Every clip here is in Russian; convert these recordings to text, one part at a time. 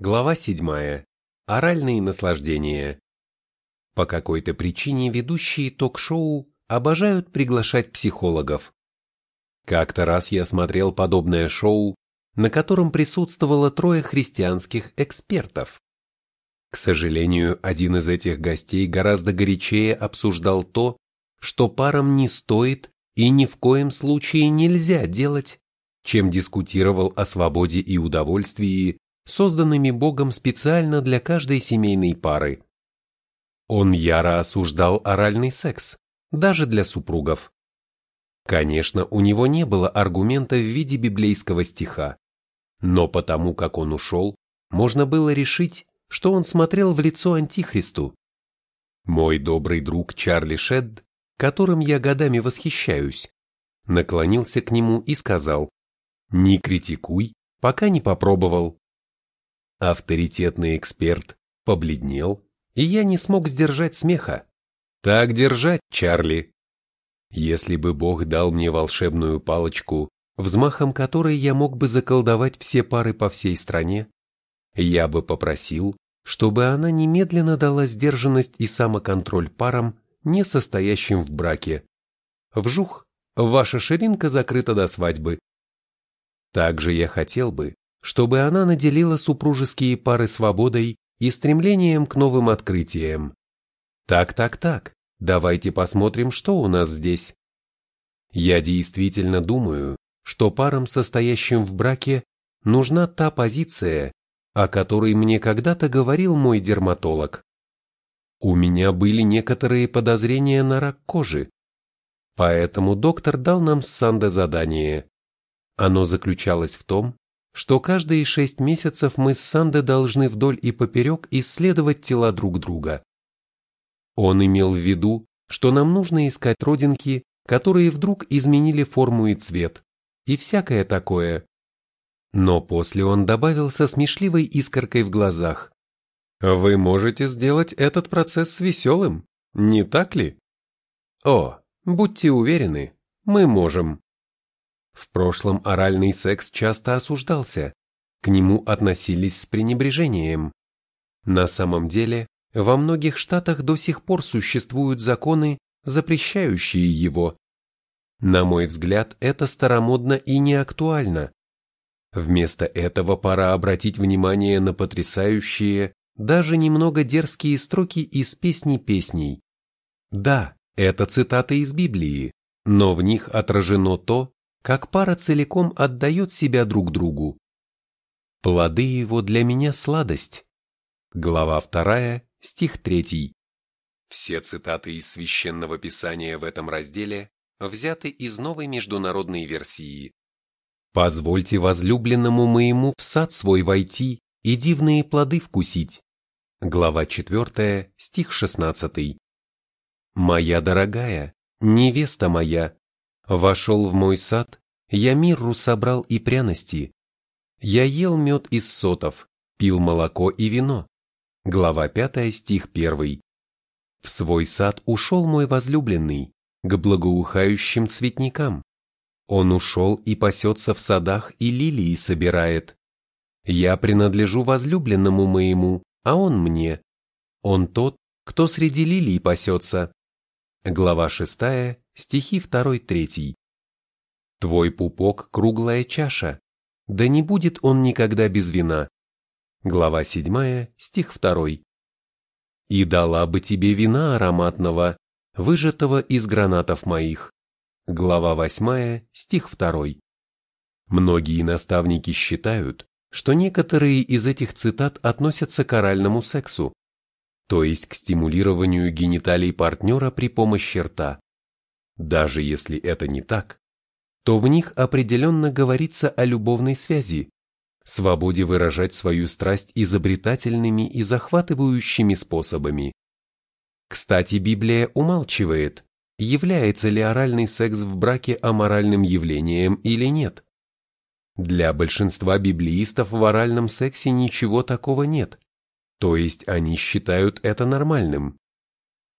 Глава 7. Оральные наслаждения. По какой-то причине ведущие ток-шоу обожают приглашать психологов. Как-то раз я смотрел подобное шоу, на котором присутствовало трое христианских экспертов. К сожалению, один из этих гостей гораздо горячее обсуждал то, что парам не стоит и ни в коем случае нельзя делать, чем дискутировал о свободе и удовольствии созданными Богом специально для каждой семейной пары. Он яро осуждал оральный секс, даже для супругов. Конечно, у него не было аргумента в виде библейского стиха, но потому как он ушел, можно было решить, что он смотрел в лицо Антихристу. Мой добрый друг Чарли Шедд, которым я годами восхищаюсь, наклонился к нему и сказал, «Не критикуй, пока не попробовал». Авторитетный эксперт побледнел, и я не смог сдержать смеха. Так держать, Чарли. Если бы Бог дал мне волшебную палочку, взмахом которой я мог бы заколдовать все пары по всей стране, я бы попросил, чтобы она немедленно дала сдержанность и самоконтроль парам, не состоящим в браке. Вжух, ваша ширинка закрыта до свадьбы. Также я хотел бы, чтобы она наделила супружеские пары свободой и стремлением к новым открытиям. Так-так-так, давайте посмотрим, что у нас здесь. Я действительно думаю, что парам, состоящим в браке, нужна та позиция, о которой мне когда-то говорил мой дерматолог. У меня были некоторые подозрения на рак кожи, поэтому доктор дал нам с Санде задание. Оно заключалось в том, что каждые шесть месяцев мы с Санде должны вдоль и поперек исследовать тела друг друга. Он имел в виду, что нам нужно искать родинки, которые вдруг изменили форму и цвет, и всякое такое. Но после он добавил со смешливой искоркой в глазах. Вы можете сделать этот процесс веселым, не так ли? О, будьте уверены, мы можем. В прошлом оральный секс часто осуждался, к нему относились с пренебрежением. На самом деле, во многих штатах до сих пор существуют законы, запрещающие его. На мой взгляд, это старомодно и не актуально. Вместо этого пора обратить внимание на потрясающие, даже немного дерзкие строки из песни песней. Да, это цитаты из Библии, но в них отражено то, как пара целиком отдает себя друг другу. Плоды его для меня сладость. Глава 2, стих 3. Все цитаты из священного писания в этом разделе взяты из новой международной версии. «Позвольте возлюбленному моему в сад свой войти и дивные плоды вкусить». Глава 4, стих 16. «Моя дорогая, невеста моя, Вошел в мой сад, я мирру собрал и пряности. Я ел мед из сотов, пил молоко и вино. Глава 5, стих 1. В свой сад ушел мой возлюбленный, к благоухающим цветникам. Он ушел и пасется в садах и лилии собирает. Я принадлежу возлюбленному моему, а он мне. Он тот, кто среди лилий пасется. Глава 6, стихи 2-3. Твой пупок – круглая чаша, да не будет он никогда без вина. Глава 7, стих 2. И дала бы тебе вина ароматного, выжатого из гранатов моих. Глава 8, стих 2. Многие наставники считают, что некоторые из этих цитат относятся к оральному сексу, то есть к стимулированию гениталий партнера при помощи рта. Даже если это не так, то в них определенно говорится о любовной связи, свободе выражать свою страсть изобретательными и захватывающими способами. Кстати, Библия умалчивает, является ли оральный секс в браке аморальным явлением или нет. Для большинства библеистов в оральном сексе ничего такого нет, то есть они считают это нормальным.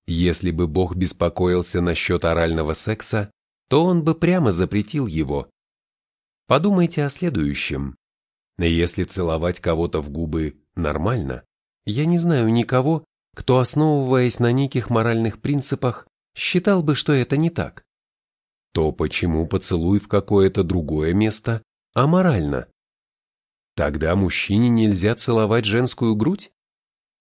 Если бы Бог беспокоился насчет орального секса, то он бы прямо запретил его. Подумайте о следующем. Если целовать кого-то в губы, нормально. Я не знаю никого, кто, основываясь на неких моральных принципах, считал бы, что это не так. То почему поцелуй в какое-то другое место аморально? Тогда мужчине нельзя целовать женскую грудь?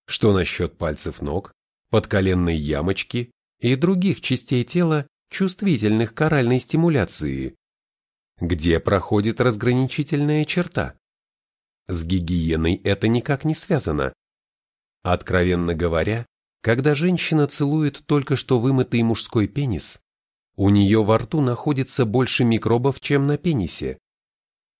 Что насчет пальцев ног, подколенной ямочки и других частей тела, чувствительных к оральной стимуляции? Где проходит разграничительная черта? С гигиеной это никак не связано. Откровенно говоря, когда женщина целует только что вымытый мужской пенис, у нее во рту находится больше микробов, чем на пенисе.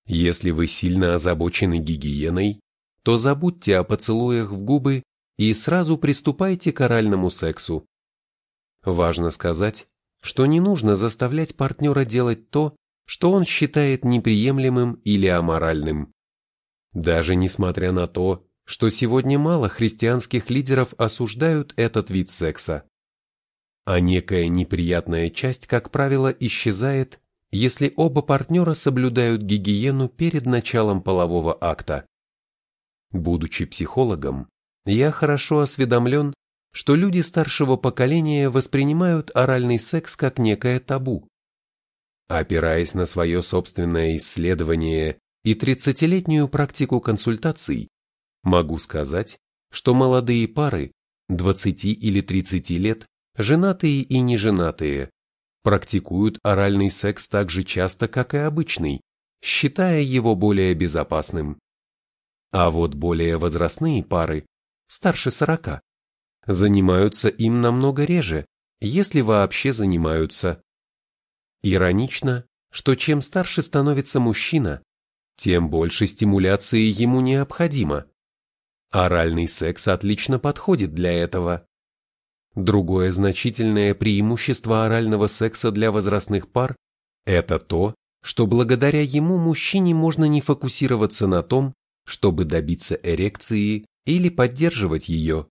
Если вы сильно озабочены гигиеной, то забудьте о поцелуях в губы и сразу приступайте к оральному сексу. Важно сказать, что не нужно заставлять партнера делать то, что он считает неприемлемым или аморальным. Даже несмотря на то, что сегодня мало христианских лидеров осуждают этот вид секса. А некая неприятная часть, как правило, исчезает, если оба партнера соблюдают гигиену перед началом полового акта. Будучи психологом, я хорошо осведомлен, что люди старшего поколения воспринимают оральный секс как некое табу. Опираясь на свое собственное исследование и 30-летнюю практику консультаций, могу сказать, что молодые пары 20 или 30 лет, женатые и неженатые, практикуют оральный секс так же часто, как и обычный, считая его более безопасным. А вот более возрастные пары, старше 40, занимаются им намного реже, если вообще занимаются. Иронично, что чем старше становится мужчина, тем больше стимуляции ему необходимо. Оральный секс отлично подходит для этого. Другое значительное преимущество орального секса для возрастных пар – это то, что благодаря ему мужчине можно не фокусироваться на том, чтобы добиться эрекции или поддерживать ее.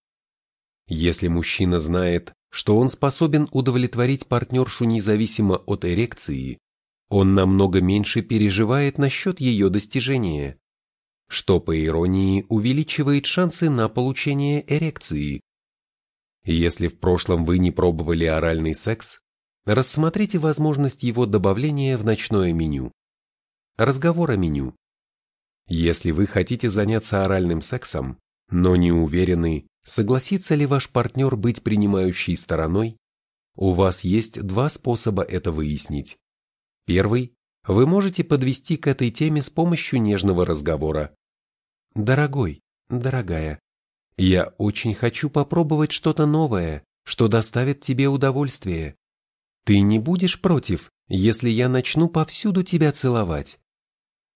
Если мужчина знает, что он способен удовлетворить партнершу независимо от эрекции, он намного меньше переживает насчет ее достижения, что, по иронии, увеличивает шансы на получение эрекции. Если в прошлом вы не пробовали оральный секс, рассмотрите возможность его добавления в ночное меню. Разговор о меню. Если вы хотите заняться оральным сексом, но не уверены, Согласится ли ваш партнер быть принимающей стороной? У вас есть два способа это выяснить. Первый – вы можете подвести к этой теме с помощью нежного разговора. Дорогой, дорогая, я очень хочу попробовать что-то новое, что доставит тебе удовольствие. Ты не будешь против, если я начну повсюду тебя целовать?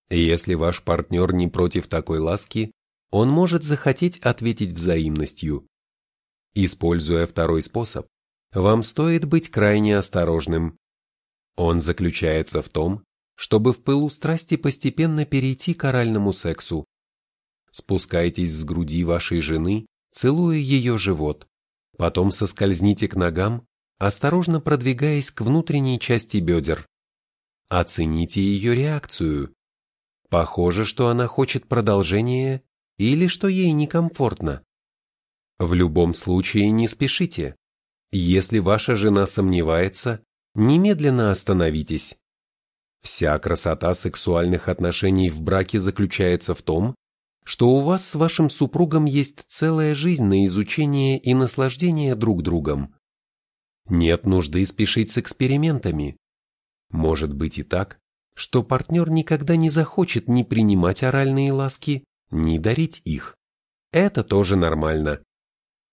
Если ваш партнер не против такой ласки, он может захотеть ответить взаимностью. Используя второй способ, вам стоит быть крайне осторожным. Он заключается в том, чтобы в пылу страсти постепенно перейти к оральному сексу. Спускайтесь с груди вашей жены, целуя ее живот, потом соскользните к ногам, осторожно продвигаясь к внутренней части бедер. Оцените ее реакцию. Похоже, что она хочет продолжения или что ей некомфортно. В любом случае не спешите. Если ваша жена сомневается, немедленно остановитесь. Вся красота сексуальных отношений в браке заключается в том, что у вас с вашим супругом есть целая жизнь на изучение и наслаждение друг другом. Нет нужды спешить с экспериментами. Может быть и так, что партнер никогда не захочет ни принимать оральные ласки, не дарить их. Это тоже нормально.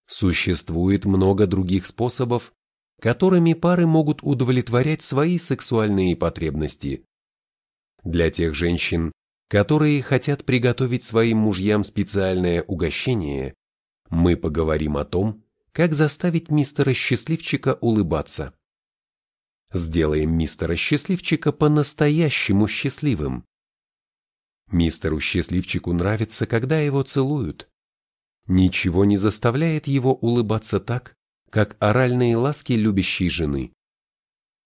Существует много других способов, которыми пары могут удовлетворять свои сексуальные потребности. Для тех женщин, которые хотят приготовить своим мужьям специальное угощение, мы поговорим о том, как заставить мистера Счастливчика улыбаться. Сделаем мистера Счастливчика по-настоящему счастливым. Мистеру Счастливчику нравится, когда его целуют. Ничего не заставляет его улыбаться так, как оральные ласки любящей жены.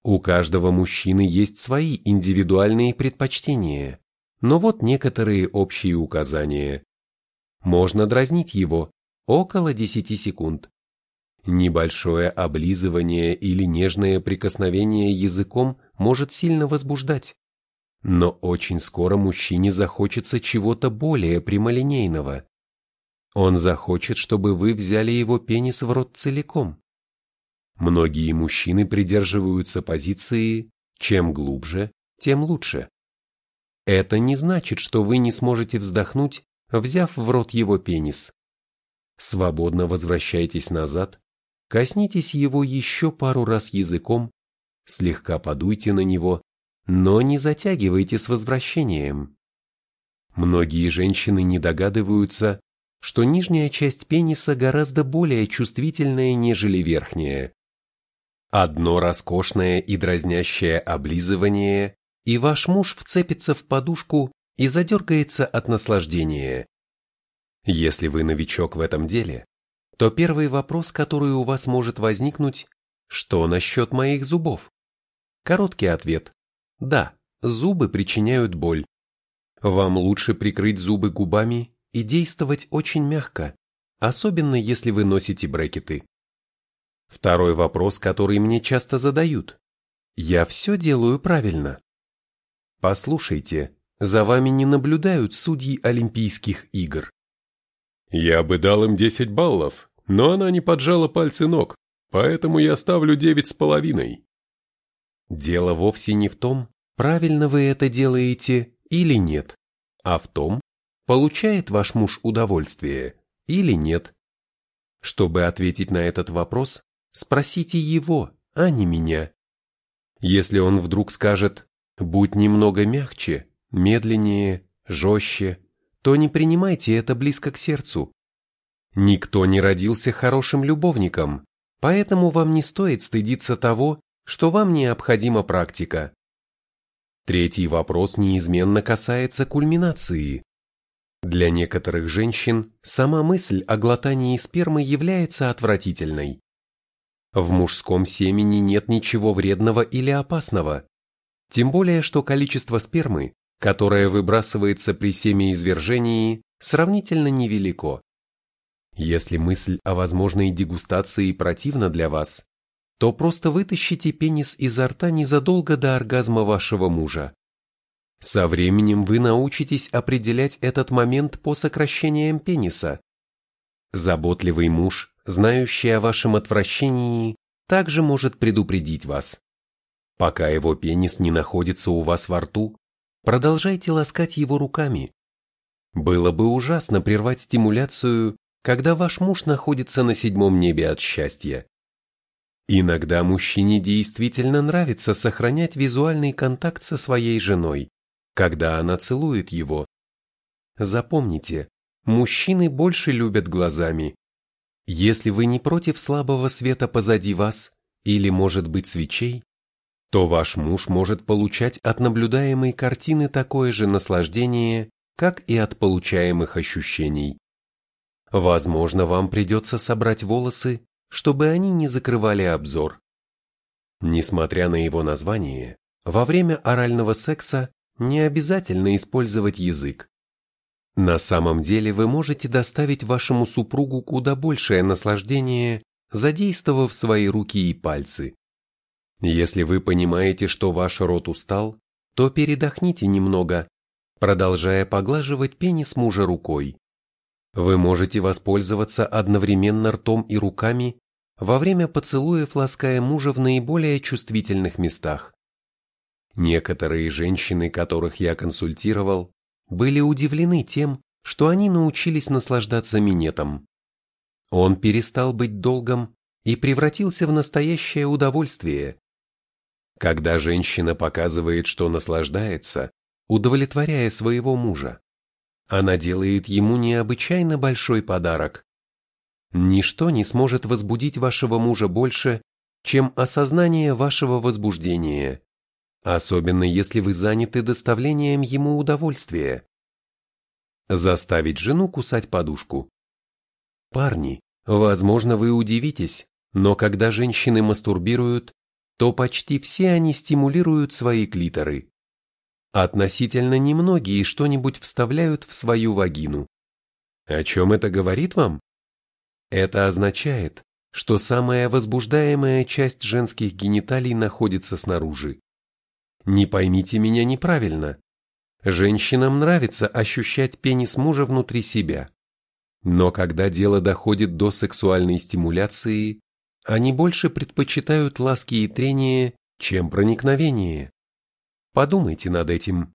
У каждого мужчины есть свои индивидуальные предпочтения, но вот некоторые общие указания. Можно дразнить его около 10 секунд. Небольшое облизывание или нежное прикосновение языком может сильно возбуждать. Но очень скоро мужчине захочется чего-то более прямолинейного. Он захочет, чтобы вы взяли его пенис в рот целиком. Многие мужчины придерживаются позиции «чем глубже, тем лучше». Это не значит, что вы не сможете вздохнуть, взяв в рот его пенис. Свободно возвращайтесь назад, коснитесь его еще пару раз языком, слегка подуйте на него, но не затягивайте с возвращением. Многие женщины не догадываются, что нижняя часть пениса гораздо более чувствительная, нежели верхняя. Одно роскошное и дразнящее облизывание, и ваш муж вцепится в подушку и задергается от наслаждения. Если вы новичок в этом деле, то первый вопрос, который у вас может возникнуть, что насчет моих зубов? Короткий ответ – да, зубы причиняют боль. Вам лучше прикрыть зубы губами и действовать очень мягко, особенно если вы носите брекеты. Второй вопрос, который мне часто задают. Я все делаю правильно. Послушайте, за вами не наблюдают судьи Олимпийских игр. Я бы дал им 10 баллов, но она не поджала пальцы ног, поэтому я ставлю девять с половиной. Дело вовсе не в том, правильно вы это делаете или нет, а в том, получает ваш муж удовольствие или нет. Чтобы ответить на этот вопрос, Спросите его, а не меня. Если он вдруг скажет «будь немного мягче, медленнее, жестче», то не принимайте это близко к сердцу. Никто не родился хорошим любовником, поэтому вам не стоит стыдиться того, что вам необходима практика. Третий вопрос неизменно касается кульминации. Для некоторых женщин сама мысль о глотании спермы является отвратительной. В мужском семени нет ничего вредного или опасного. Тем более, что количество спермы, которое выбрасывается при семяизвержении, сравнительно невелико. Если мысль о возможной дегустации противна для вас, то просто вытащите пенис изо рта незадолго до оргазма вашего мужа. Со временем вы научитесь определять этот момент по сокращениям пениса. Заботливый муж знающий о вашем отвращении, также может предупредить вас. Пока его пенис не находится у вас во рту, продолжайте ласкать его руками. Было бы ужасно прервать стимуляцию, когда ваш муж находится на седьмом небе от счастья. Иногда мужчине действительно нравится сохранять визуальный контакт со своей женой, когда она целует его. Запомните, мужчины больше любят глазами, если вы не против слабого света позади вас, или, может быть, свечей, то ваш муж может получать от наблюдаемой картины такое же наслаждение, как и от получаемых ощущений. Возможно, вам придется собрать волосы, чтобы они не закрывали обзор. Несмотря на его название, во время орального секса не обязательно использовать язык. На самом деле вы можете доставить вашему супругу куда большее наслаждение, задействовав свои руки и пальцы. Если вы понимаете, что ваш рот устал, то передохните немного, продолжая поглаживать пенис мужа рукой. Вы можете воспользоваться одновременно ртом и руками во время поцелуев, лаская мужа в наиболее чувствительных местах. Некоторые женщины, которых я консультировал, были удивлены тем, что они научились наслаждаться минетом. Он перестал быть долгом и превратился в настоящее удовольствие. Когда женщина показывает, что наслаждается, удовлетворяя своего мужа, она делает ему необычайно большой подарок. Ничто не сможет возбудить вашего мужа больше, чем осознание вашего возбуждения особенно если вы заняты доставлением ему удовольствия. Заставить жену кусать подушку. Парни, возможно, вы удивитесь, но когда женщины мастурбируют, то почти все они стимулируют свои клиторы. Относительно немногие что-нибудь вставляют в свою вагину. О чем это говорит вам? Это означает, что самая возбуждаемая часть женских гениталий находится снаружи. Не поймите меня неправильно. Женщинам нравится ощущать пенис мужа внутри себя. Но когда дело доходит до сексуальной стимуляции, они больше предпочитают ласки и трение, чем проникновение. Подумайте над этим.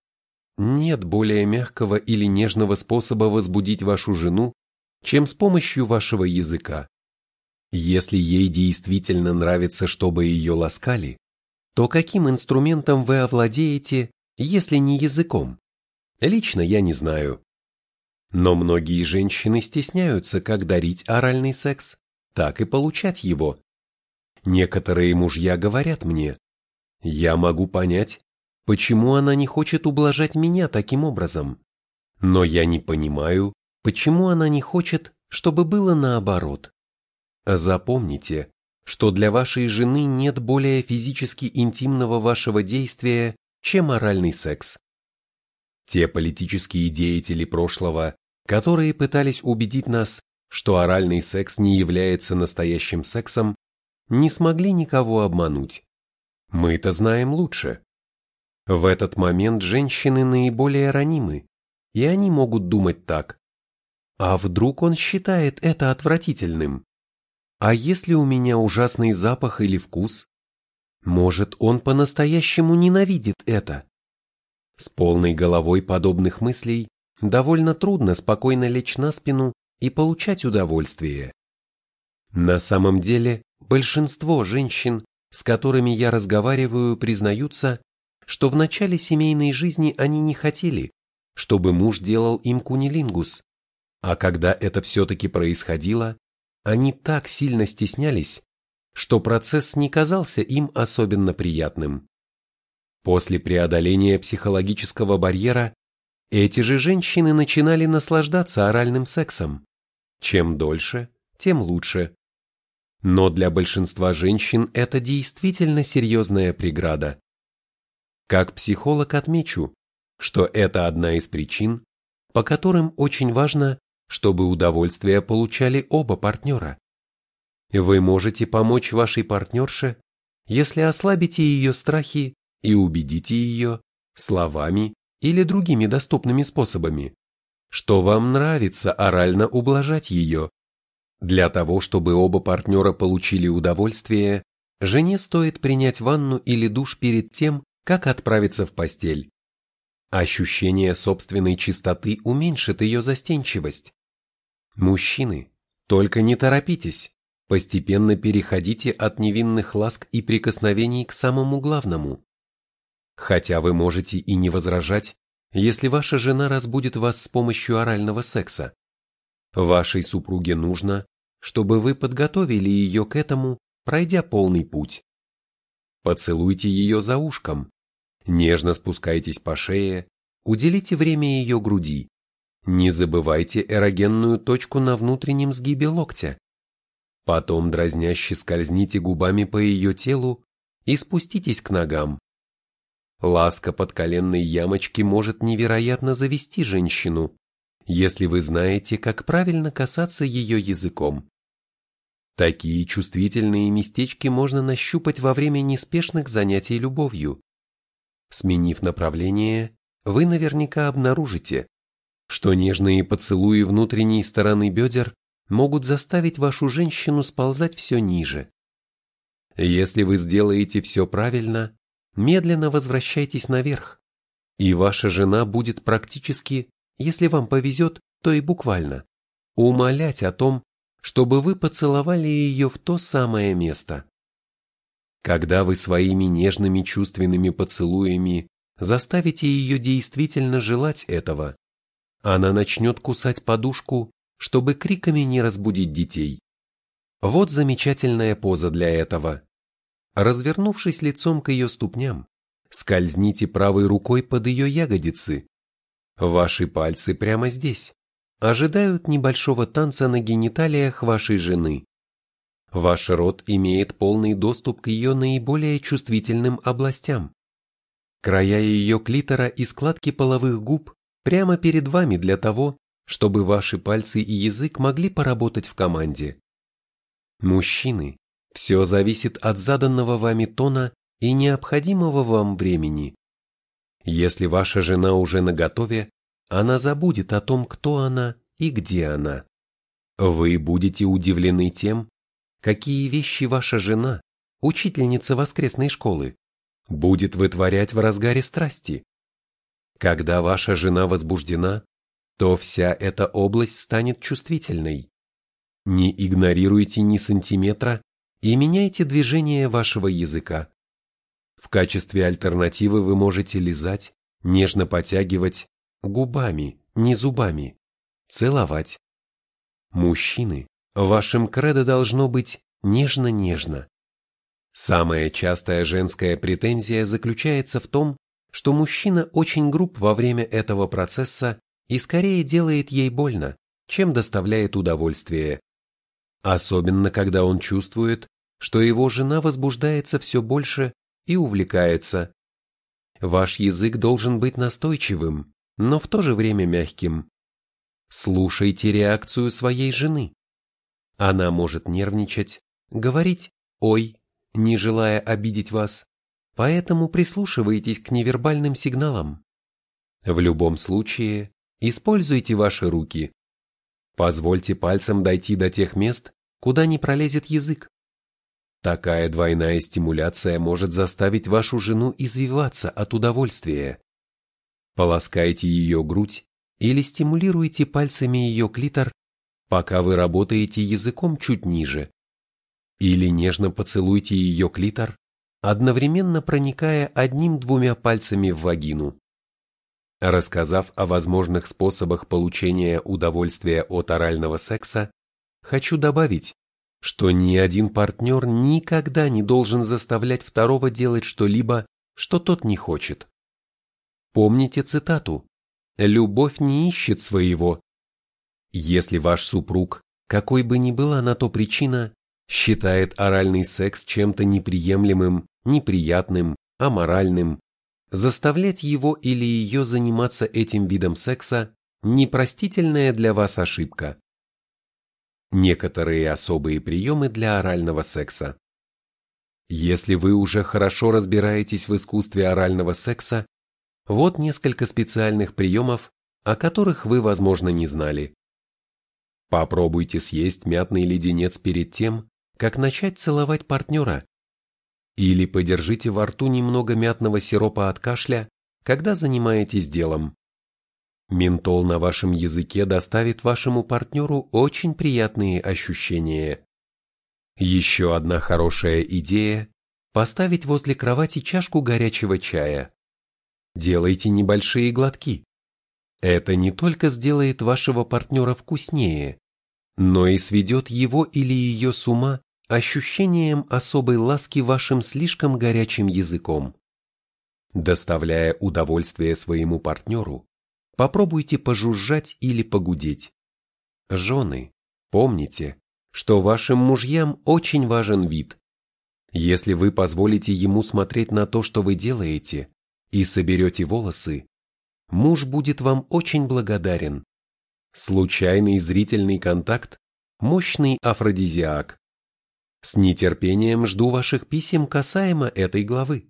Нет более мягкого или нежного способа возбудить вашу жену, чем с помощью вашего языка. Если ей действительно нравится, чтобы ее ласкали, то каким инструментом вы овладеете, если не языком? Лично я не знаю. Но многие женщины стесняются как дарить оральный секс, так и получать его. Некоторые мужья говорят мне, я могу понять, почему она не хочет ублажать меня таким образом. Но я не понимаю, почему она не хочет, чтобы было наоборот. Запомните, что для вашей жены нет более физически интимного вашего действия, чем оральный секс. Те политические деятели прошлого, которые пытались убедить нас, что оральный секс не является настоящим сексом, не смогли никого обмануть. Мы это знаем лучше. В этот момент женщины наиболее ранимы, и они могут думать так. А вдруг он считает это отвратительным? А если у меня ужасный запах или вкус? Может, он по-настоящему ненавидит это? С полной головой подобных мыслей довольно трудно спокойно лечь на спину и получать удовольствие. На самом деле, большинство женщин, с которыми я разговариваю, признаются, что в начале семейной жизни они не хотели, чтобы муж делал им кунилингус, а когда это все-таки происходило, они так сильно стеснялись, что процесс не казался им особенно приятным. После преодоления психологического барьера эти же женщины начинали наслаждаться оральным сексом. Чем дольше, тем лучше. Но для большинства женщин это действительно серьезная преграда. Как психолог отмечу, что это одна из причин, по которым очень важно, чтобы удовольствие получали оба партнера. Вы можете помочь вашей партнерше, если ослабите ее страхи и убедите ее словами или другими доступными способами, что вам нравится орально ублажать ее. Для того, чтобы оба партнера получили удовольствие, жене стоит принять ванну или душ перед тем, как отправиться в постель. Ощущение собственной чистоты уменьшит ее застенчивость. Мужчины, только не торопитесь, постепенно переходите от невинных ласк и прикосновений к самому главному. Хотя вы можете и не возражать, если ваша жена разбудит вас с помощью орального секса. Вашей супруге нужно, чтобы вы подготовили ее к этому, пройдя полный путь. Поцелуйте ее за ушком, Нежно спускайтесь по шее, уделите время ее груди. Не забывайте эрогенную точку на внутреннем сгибе локтя. Потом дразняще скользните губами по ее телу и спуститесь к ногам. Ласка под коленной ямочки может невероятно завести женщину, если вы знаете, как правильно касаться ее языком. Такие чувствительные местечки можно нащупать во время неспешных занятий любовью. Сменив направление, вы наверняка обнаружите, что нежные поцелуи внутренней стороны бедер могут заставить вашу женщину сползать все ниже. Если вы сделаете все правильно, медленно возвращайтесь наверх, и ваша жена будет практически, если вам повезет, то и буквально, умолять о том, чтобы вы поцеловали ее в то самое место. Когда вы своими нежными чувственными поцелуями заставите ее действительно желать этого, она начнет кусать подушку, чтобы криками не разбудить детей. Вот замечательная поза для этого. Развернувшись лицом к ее ступням, скользните правой рукой под ее ягодицы. Ваши пальцы прямо здесь, ожидают небольшого танца на гениталиях вашей жены. Ваш рот имеет полный доступ к ее наиболее чувствительным областям. Края ее клитора и складки половых губ прямо перед вами для того, чтобы ваши пальцы и язык могли поработать в команде. Мужчины, все зависит от заданного вами тона и необходимого вам времени. Если ваша жена уже наготове, она забудет о том, кто она и где она. Вы будете удивлены тем, какие вещи ваша жена, учительница воскресной школы, будет вытворять в разгаре страсти. Когда ваша жена возбуждена, то вся эта область станет чувствительной. Не игнорируйте ни сантиметра и меняйте движение вашего языка. В качестве альтернативы вы можете лизать, нежно потягивать, губами, не зубами, целовать. Мужчины, вашим кредо должно быть нежно-нежно. Самая частая женская претензия заключается в том, что мужчина очень груб во время этого процесса и скорее делает ей больно, чем доставляет удовольствие. Особенно когда он чувствует, что его жена возбуждается все больше и увлекается. Ваш язык должен быть настойчивым, но в то же время мягким. Слушайте реакцию своей жены. Она может нервничать, говорить «ой», не желая обидеть вас, поэтому прислушивайтесь к невербальным сигналам. В любом случае, используйте ваши руки. Позвольте пальцам дойти до тех мест, куда не пролезет язык. Такая двойная стимуляция может заставить вашу жену извиваться от удовольствия. Полоскайте ее грудь или стимулируйте пальцами ее клитор, пока вы работаете языком чуть ниже. Или нежно поцелуйте ее клитор, одновременно проникая одним-двумя пальцами в вагину. Рассказав о возможных способах получения удовольствия от орального секса, хочу добавить, что ни один партнер никогда не должен заставлять второго делать что-либо, что тот не хочет. Помните цитату «Любовь не ищет своего». Если ваш супруг, какой бы ни была на то причина, считает оральный секс чем-то неприемлемым, неприятным, аморальным, заставлять его или ее заниматься этим видом секса – непростительная для вас ошибка. Некоторые особые приемы для орального секса. Если вы уже хорошо разбираетесь в искусстве орального секса, вот несколько специальных приемов, о которых вы, возможно, не знали. Попробуйте съесть мятный леденец перед тем, как начать целовать партнера. Или подержите во рту немного мятного сиропа от кашля, когда занимаетесь делом. Ментол на вашем языке доставит вашему партнеру очень приятные ощущения. Еще одна хорошая идея – поставить возле кровати чашку горячего чая. Делайте небольшие глотки. Это не только сделает вашего партнера вкуснее, но и сведет его или ее с ума ощущением особой ласки вашим слишком горячим языком. Доставляя удовольствие своему партнеру, попробуйте пожужжать или погудеть. Жены, помните, что вашим мужьям очень важен вид. Если вы позволите ему смотреть на то, что вы делаете, и соберете волосы, муж будет вам очень благодарен. Случайный зрительный контакт – мощный афродизиак. С нетерпением жду ваших писем касаемо этой главы.